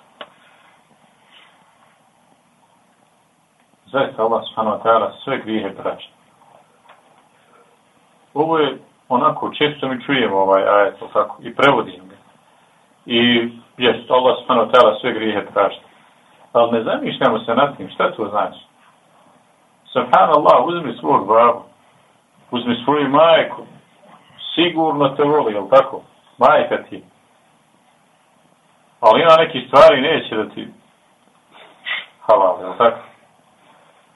Zaista Allah subhanahu wa ta'ala sve grijehe prašta. Ovo je onako, često mi čujemo ovaj ajet, tako, i prevodim ga. I jest, Allah subhanahu wa ta'ala sve grijehe prašta. Ali ne zamišljamo se nad tim, šta to znači? Subhanallah, uzmi svog babu, uzmi svoju majku, sigurno te voli, jel tako? Majka ti. Ali ima neki stvari neće da ti halal, jel tako?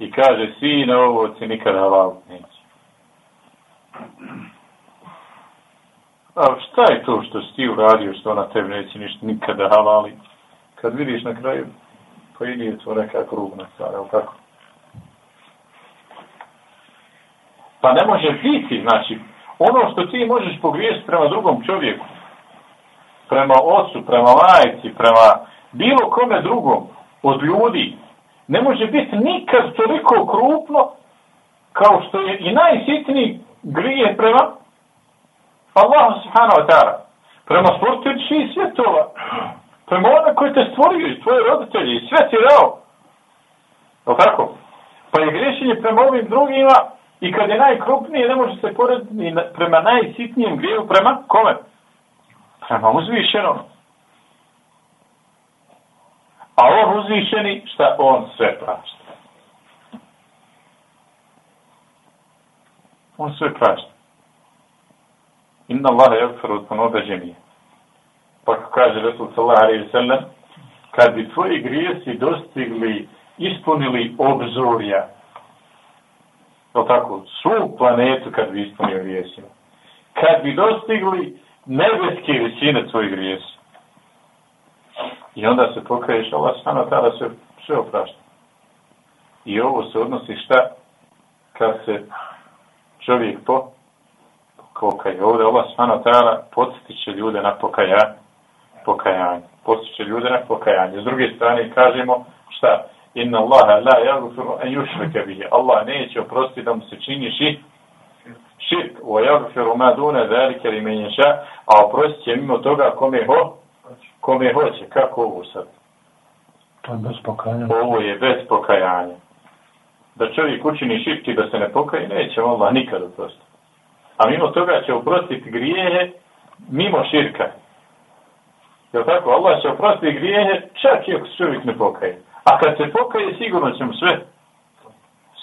I kaže, sine, ovo ti nikada halal neće. A šta je to što si ti uradio, što na tebi neće ništa nikada halali? Kad vidiš na kraju, pa i nije to neka krugna stvar, jel tako? Pa ne može biti, znači, ono što ti možeš pogriješiti prema drugom čovjeku, prema ocu, prema majci, prema bilo kome drugom od ljudi, ne može biti nikad toliko krupno kao što je i najsitniji grije prema Allahu subhanahu wa ta'ala. Prema stvoritelji svjetova. Prema ona koji te stvorio i tvoje roditelji i sve ti dao. Je tako? Pa je grešenje prema ovim drugima I kad je najkrupnije, ne može se porediti prema najsitnijem griju prema kome? Prema uzvišenom. A on uzvišeni, šta on sve prašta? On sve prašta. Inna Allahe yakfiru dhunuba jami'a. Pa kaže Resul sallallahu alaihi sallam, kad bi tvoji grijesi dostigli, ispunili obzorja, to tako, svu planetu kad bi ispunio grijesima. Kad bi dostigli nebeske visine tvojih grijesa. I onda se pokaješ, Allah stana tada se sve oprašta. I ovo se odnosi šta? Kad se čovjek po pokaje. Ovdje ova stana tada podstiče ljude na pokajanje. Pokajanje. Podstiče ljude na pokajanje. S druge strane kažemo šta? inna Allaha la yaghfiru an yushraka bihi. Allah neće oprostiti da mu se čini širk. Širk wa yaghfiru ma duna zalika liman yasha, a oprosti će mimo toga kome ho, kome hoće. Kako ovo sad? To je bez pokajanja. Ovo je bez pokajanja. Da čovjek učini širk i da se ne pokaje, neće Allah nikad oprostiti. A mimo toga će oprostiti grijehe mimo širka. Je tako? Allah će oprostiti grijehe čak i ako se čovjek ne pokaje. A kad se pokaje, sigurno ćemo sve.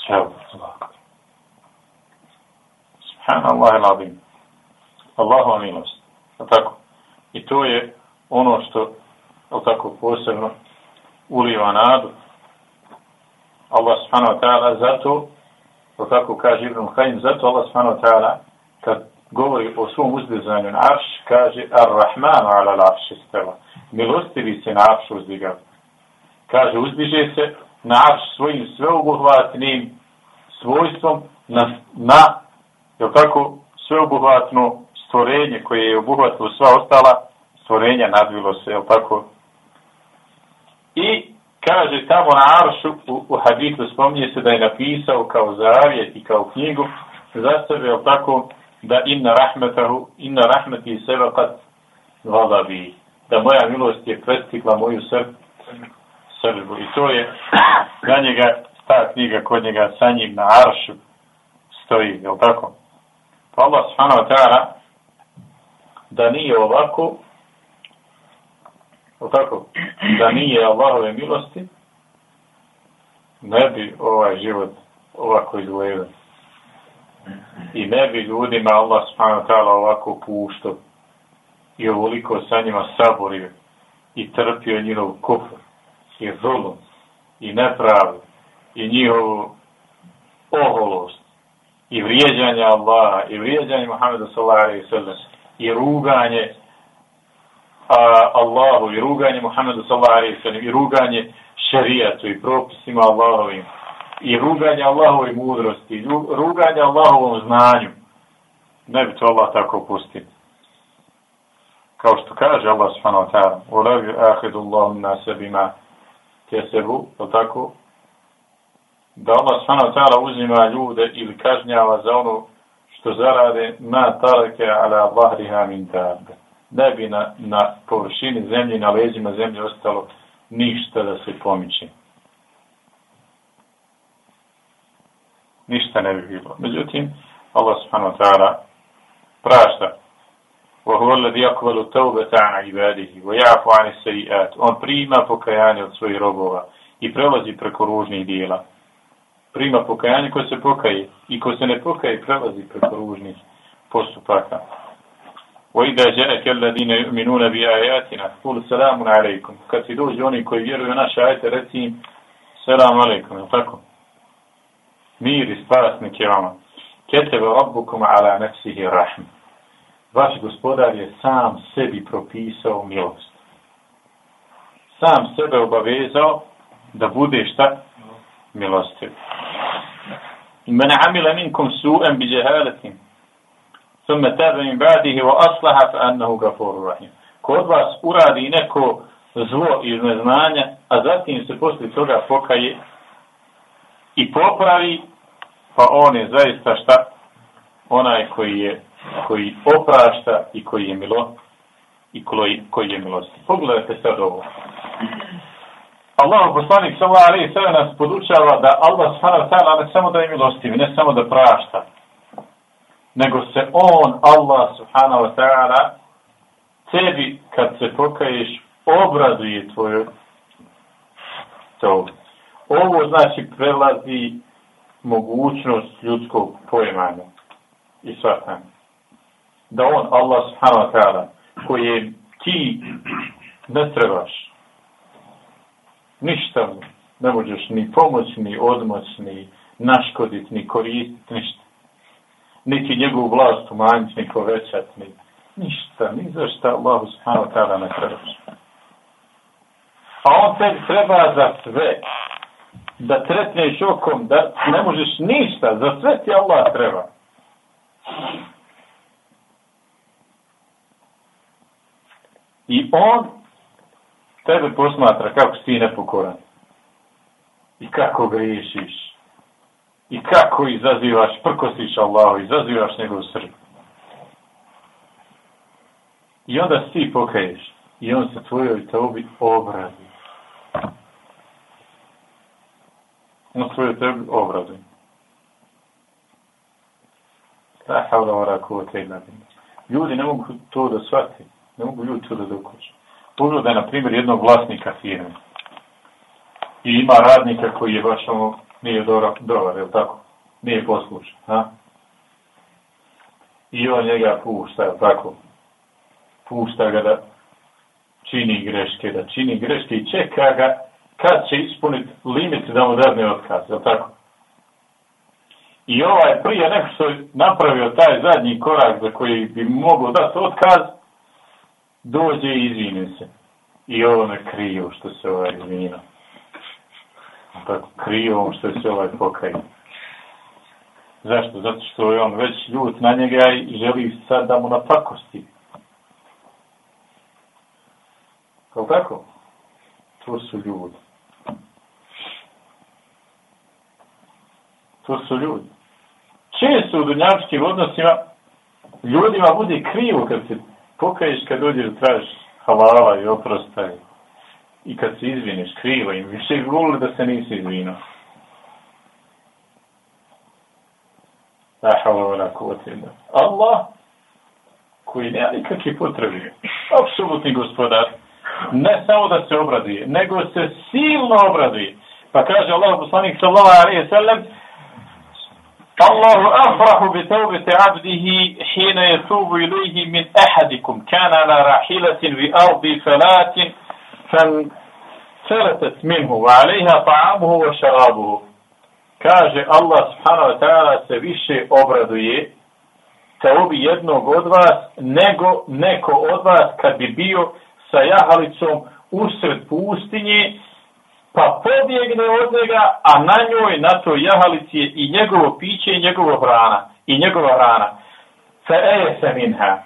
Sve oprostiti. Subhanallah il adim. Allahu milost. A tako. I to je ono što o tako posebno uliva nadu. Allah subhanahu wa ta'ala zato o tako kaže Ibn Khayyim zato Allah subhanahu wa ta'ala kad govori o svom uzdizanju na arš kaže Ar-Rahman ala l'arš stela. Milostivi se na arš uzdigao kaže, uzdiže se na arš svojim sveobuhvatnim svojstvom na, na je tako, sveobuhvatno stvorenje koje je obuhvatilo sva ostala stvorenja nadvilo se, jel tako? I kaže tamo na aršu u, u hadithu spominje se da je napisao kao zavjet i kao knjigu za sebe, jel tako, da inna rahmetahu, inna rahmeti sebe kad vada bi, da moja milost je prestigla moju srb, srbu. I to je za njega, ta knjiga kod njega sa njim na aršu stoji, je tako? Pa Allah subhanahu wa ta'ala da nije ovako je tako? Da nije Allahove milosti ne bi ovaj život ovako izgledao. I ne bi ljudima Allah subhanahu wa ta'ala ovako puštao i ovoliko sa njima saborio i trpio njihov kufr i zulom i nepravdu i njihovu oholost i vrijeđanje Allaha i vrijeđanje Muhammeda sallallahu alaihi sallam i ruganje a, Allahu i ruganje Muhammedu sallallahu alaihi sallam i ruganje šerijatu i propisima Allahovim i ruganje Allahovoj mudrosti, i ruganje Allahovom znanju. Ne bi to Allah tako pustio. Kao što kaže Allah subhanahu wa ta'ala, u levi ahidu na sebima kesebu, to tako, da Allah subhanahu wa ta'ala uzima ljude ili kažnjava za ono što zarade ma tarake ala vahriha min tabe Ne bi na, na površini zemlje, na leđima zemlje ostalo ništa da se pomiče. Ništa ne bi bilo. Međutim, Allah subhanahu wa ta'ala prašta. وهو الذي يقبل التوبة عن عباده ويعفو عن السيئات. On prima pokajanje od svojih robova i prelazi preko ružnih dijela. Prima pokajanje koje se pokaje i ko se ne pokaje prelazi preko ružnih postupaka. وإذا جاءك الذين يؤمنون بآياتنا قل سلام عليكم kad ti dođu oni koji vjeruju naše ajete reci selam alaikum je tako mir i spas nek je vama ketebe rabbukum ala nefsihi rahim vaš gospodar je sam sebi propisao milost sam sebe obavezao da bude šta milostiv men amila minkum su'en bi jehaletim ثم تاب من بعده واصلح فانه غفور رحيم kod vas uradi neko zlo iz neznanja, a zatim se posle toga pokaje i popravi, pa on je zaista šta? Onaj koji je koji oprašta i koji je milo i koji, koji je milosti. Pogledajte sad ovo. Allah poslanik sallallahu alejhi ve sellem nas podučava da Allah subhanahu wa ta'ala ne samo da je milostiv, ne samo da prašta, nego se on, Allah subhanahu wa ta'ala, tebi kad se pokaješ, obraduje tvoju to. Ovo znači prelazi mogućnost ljudskog pojmanja i shvatanja. Da on, Allah subhanahu wa ta'ala, koje ti ne trebaš, ništa ne možeš ni pomoći, ni odmoći, ni naškoditi, ni koristiti, ništa niti njegovu vlast umanjiti, ni povećati, ni ništa, ni za šta Allah subhanahu wa ta'ala ne traži. A on te treba za sve, da tretneš okom, da ne možeš ništa, za sve ti Allah treba. I on tebe posmatra kako si ti nepokoran. I kako griješiš i kako izazivaš, prkosiš Allahu, izazivaš njegov srb. I onda ti pokaješ i on se tvojoj tobi obradi. On svojoj tvojoj tobi obradi. Ta havla ora kuva te Ljudi ne mogu to da shvati. Ne mogu ljudi to da dokuću. Pogledaj, na primjer, jednog vlasnika firme. I ima radnika koji je baš ono nije dobar, dobar je tako? Nije poslušan, ha? I on njega pušta, je tako? Pušta ga da čini greške, da čini greške i čeka ga kad će ispuniti limit da mu dadne otkaz, je tako? I ovaj prije nego što je napravio taj zadnji korak za koji bi mogao dati otkaz, dođe i izvine se. I ovo me krivo što se ovaj izvinio tako krivom što je se ovaj pokaj. Zašto? Zato što je on već ljut na njega i želi sad da mu na pakosti. Kao tako? To su ljudi. To su ljudi. Često u dunjavskim odnosima ljudima bude krivo kad se pokaješ kad dođeš tražiš halala i oprosta i i kad se izviniš, krivo im, više ih volili da se nisi izvinao. La hvala vana kuvatina. Allah, koji nema nikakve potrebe, apsolutni gospodar, ne samo da se obradi, nego se silno obradi. Pa kaže Allah, poslanik sallallahu alaihi sallam, Allahu afrahu bi tawbati abdihi hina yatubu ilayhi min ahadikum kana ala rahilatin vi ardi falatin فانفلتت منه وعليها طعامه وشرابه kaže Allah subhanahu wa ta'ala se više obraduje teobi jednog od vas nego neko od vas kad bi bio sa jahalicom usred pustinje pa pobjegne od njega, a na njoj, na toj jahalici je i njegovo piće i njegovo hrana. I njegova hrana. Fa eje se minha.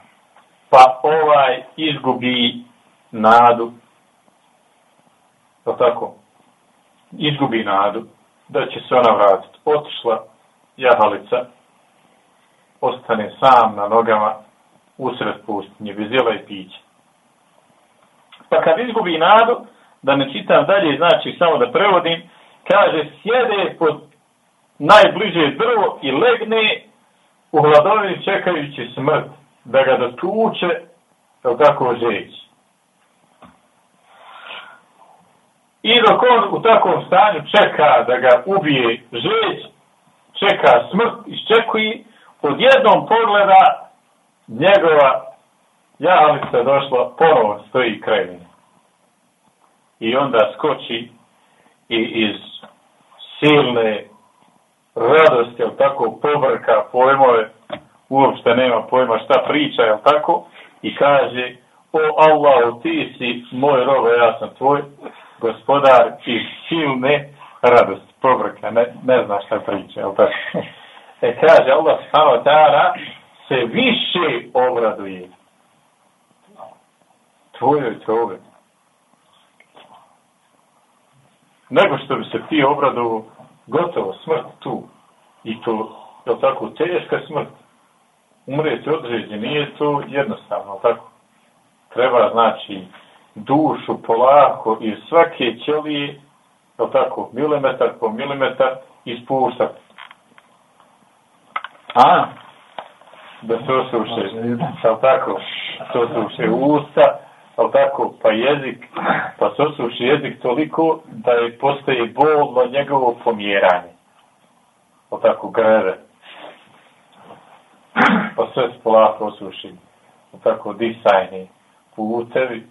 Pa ovaj izgubi nadu. pa tako? Izgubi nadu da će se ona vratiti. Otišla jahalica, ostane sam na nogama usred pustinje, bez jela i pića. Pa kad izgubi nadu, da ne čitam dalje, znači samo da prevodim, kaže sjede pod najbliže drvo i legne u hladovini čekajući smrt, da ga dotuče, kao tako žeći. I dok on u takvom stanju čeka da ga ubije žeć, čeka smrt, iščekuje, od jednom pogleda njegova jahalica došla, ponovo stoji kraj njega. I onda skoči i iz silne radosti, jel tako, povrka pojmove, uopšte nema pojma šta priča, jel tako, i kaže, o Allah, ti si moj roba, ja sam tvoj gospodar i silne radost, povrka, ne, ne zna šta priča, jel tako. E kaže, Allah subhanahu wa ta'ala se više obraduje tvojoj trobe nego što bi se ti obradovao, gotovo, smrt tu. I to, je tako, teška smrt. Umreti određen, nije to jednostavno, tako. Treba, znači, dušu polako iz svake ćelije, je tako, milimetar po milimetar, ispuštati. A, da se osuše, je tako, to osuše usta, ali tako, pa jezik, pa se osuši jezik toliko da je postoji bolno njegovo pomjeranje. Ali tako, greve. Pa sve se polako osuši. Ali tako, disajni putevi,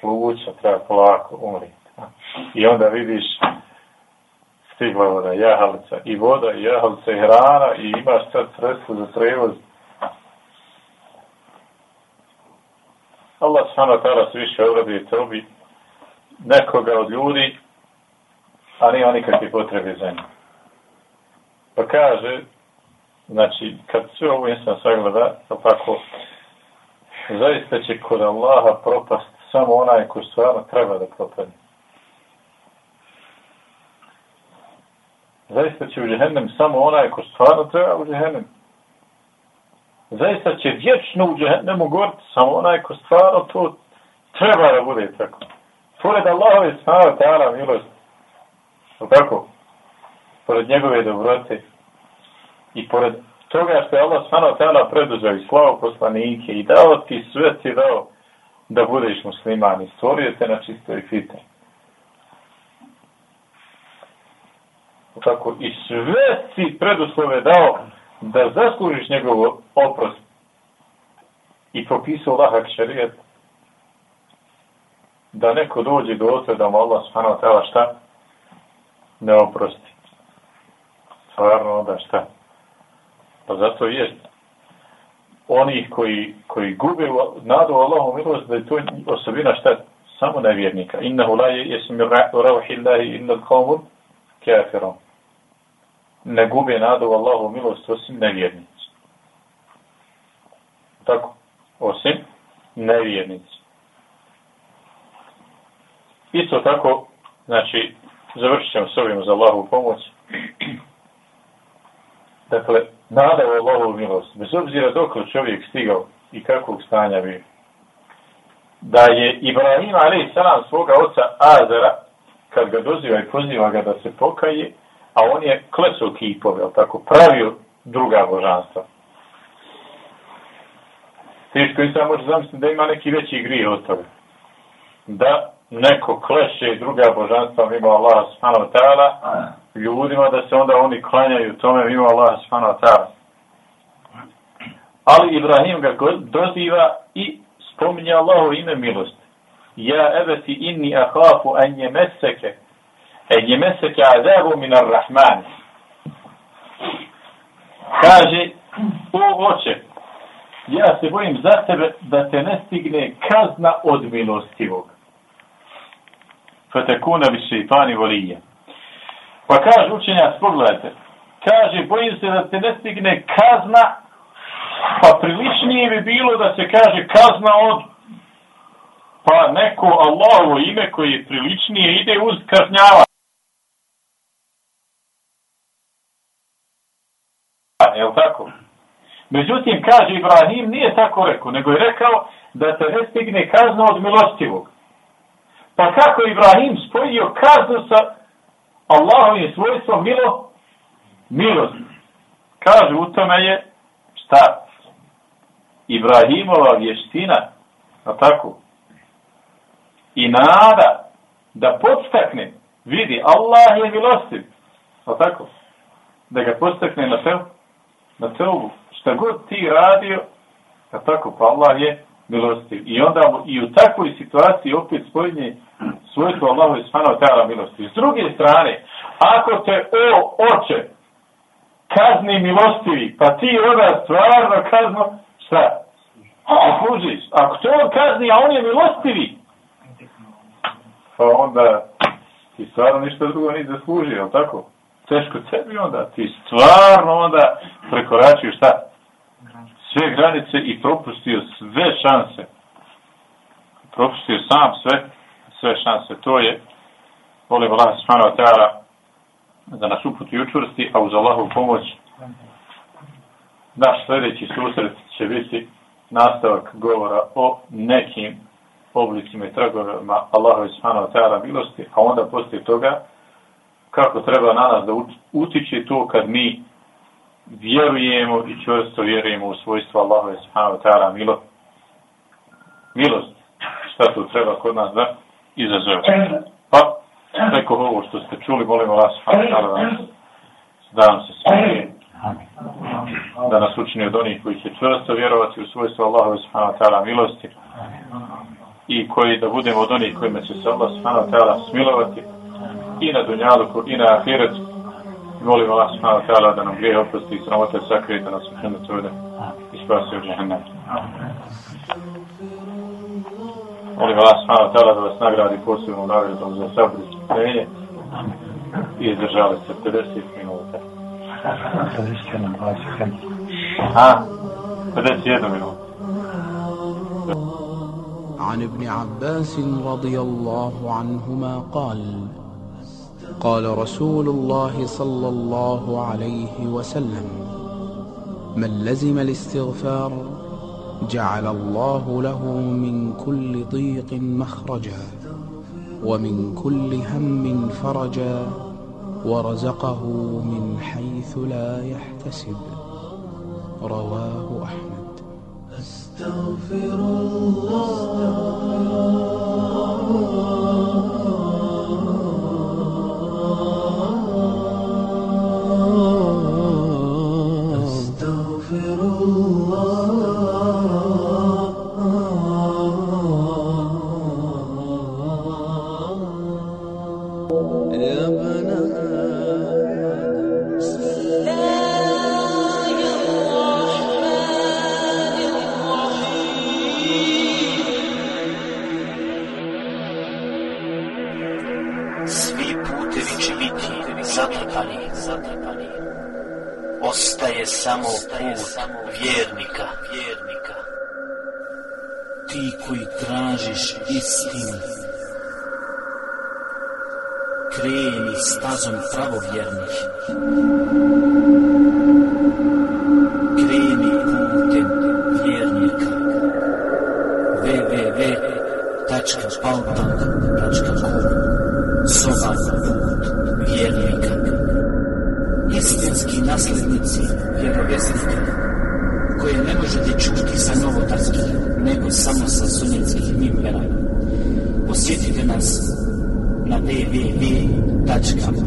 pluća treba polako umriti. I onda vidiš stigla voda, jahalica i voda, i jahalica i hrana i imaš sad sredstvo za prevoz Allah subhanahu wa ta'ala se više obradi tobi nekoga od ljudi, a nije nikakve potrebe za njim. Pa kaže, znači, kad sve ovo insan sagleda, pa tako, zaista će kod Allaha propast samo onaj ko stvarno treba da propadne. Zaista će u džehennem samo onaj ko stvarno treba u džehennem zaista će vječno u džehennemu goriti samo onaj ko stvarno to treba da bude tako. Pored Allahove snave ta'ala milost, o tako, pored njegove dobrote i pored toga što je Allah snava ta'ala preduzeo i slavu poslanike i dao ti sve ti dao da budeš musliman i stvorio te na čistoj fite. Tako, i sve si preduslove dao da zaslužiš njegov oprost i propisao lahak šarijet, da neko dođe do otre da mu Allah subhanahu wa šta? Ne oprosti. Stvarno onda šta? Pa zato je oni koji, koji gube nadu Allahom milost da je to osobina šta? Samo nevjernika. Innahu la je jesmi rauhillahi illa l-qawmun kafirom ne gube nadu u Allahu milost osim nevjernici. Tako, osim nevjernici. Isto tako, znači, završit ćemo s ovim za Allahu pomoć. Dakle, nada u Allahovu milost, bez obzira dok čovjek stigao i kakvog stanja bi da je Ibrahim a.s. Salam svoga oca Azara, kad ga doziva i poziva ga da se pokaje, a on je kleso kipove, tako, pravio druga božanstva. Teško i sam može zamisliti da ima neki veći grije od toga. Da neko kleše druga božanstva mimo Allah subhanahu wa ta'ala ljudima da se onda oni klanjaju tome mimo Allah subhanahu ta'ala. Ali Ibrahim ga doziva i spominje Allahu ime milosti. Ja ebeti inni ahafu an je meseke E njeme se ka'adabu minar rahman. Kaže, o oče, ja se bojim za tebe da te ne stigne kazna od milostivog. Fatakuna bi šeitani volijem Pa kaže učenja, pogledajte, kaže, bojim se da se ne stigne kazna, pa priličnije bi bilo da se kaže kazna od pa neko Allahovo ime koji je priličnije ide uz kažnjava. Je tako? Međutim, kaže Ibrahim, nije tako rekao, nego je rekao da se ne stigne kazna od milostivog. Pa kako Ibrahim spojio kaznu sa Allahom je svojstvo milo? Milost. Kaže, u tome je šta? Ibrahimova vještina, a tako? I nada da podstakne, vidi, Allah je milostiv, a tako? Da ga podstakne na tebu, na tebu, šta god ti radio, a tako, pa Allah je milostiv. I onda i u takvoj situaciji opet spojnje svojstvo Allahu i smanao tajala milosti. S druge strane, ako te o oče kazni milostivi, pa ti onda stvarno kazno, šta? Služiš. Ako te on kazni, a on je milostivi, pa onda ti stvarno ništa drugo ni zasluži, je tako? Teško tebi onda, ti stvarno onda prekoračio šta? Sve granice i propustio sve šanse. Propustio sam sve, sve šanse. To je, volim Allah subhanahu wa ta'ala, da nas uputi učvrsti, a uz Allahu pomoć naš sljedeći susret će biti nastavak govora o nekim oblicima i tragovima Allahove subhanahu wa ta'ala milosti, a onda poslije toga kako treba na nas da utiče to kad mi vjerujemo i čvrsto vjerujemo u svojstvo Allahove subhanahu wa ta'ala milost. Milost. Šta tu treba kod nas da izazove. Pa, preko ovo što ste čuli, molimo vas ta'ala da nam se smije. Da nas učini od onih koji će čvrsto vjerovati u svojstvo Allahove subhanahu ta'ala milosti. I koji da budemo od onih kojima će se Allah subhanahu ta'ala smilovati i na dunjalu i na ahiretu molim Allah subhanahu ta'ala da nam grije oprosti i sramote sakrije da nas u džennetu ode i spasi od džehennem. Molim subhanahu wa ta'ala da vas nagradi posebno nagradom za sabr i strpljenje i izdržali se 50 minuta. 51, 27. Ha, 51 minuta. عن ابن عباس رضي الله عنهما قال قال رسول الله صلى الله عليه وسلم من لزم الاستغفار جعل الله له من كل ضيق مخرجا ومن كل هم فرجا ورزقه من حيث لا يحتسب. رواه أحمد. أستغفر الله. Samo put vjernika. vjernika. Ti koji tražiš istinu, kreni stazom pravovjernih.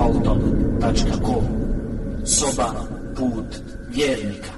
auto.com Soba Put Vjernika.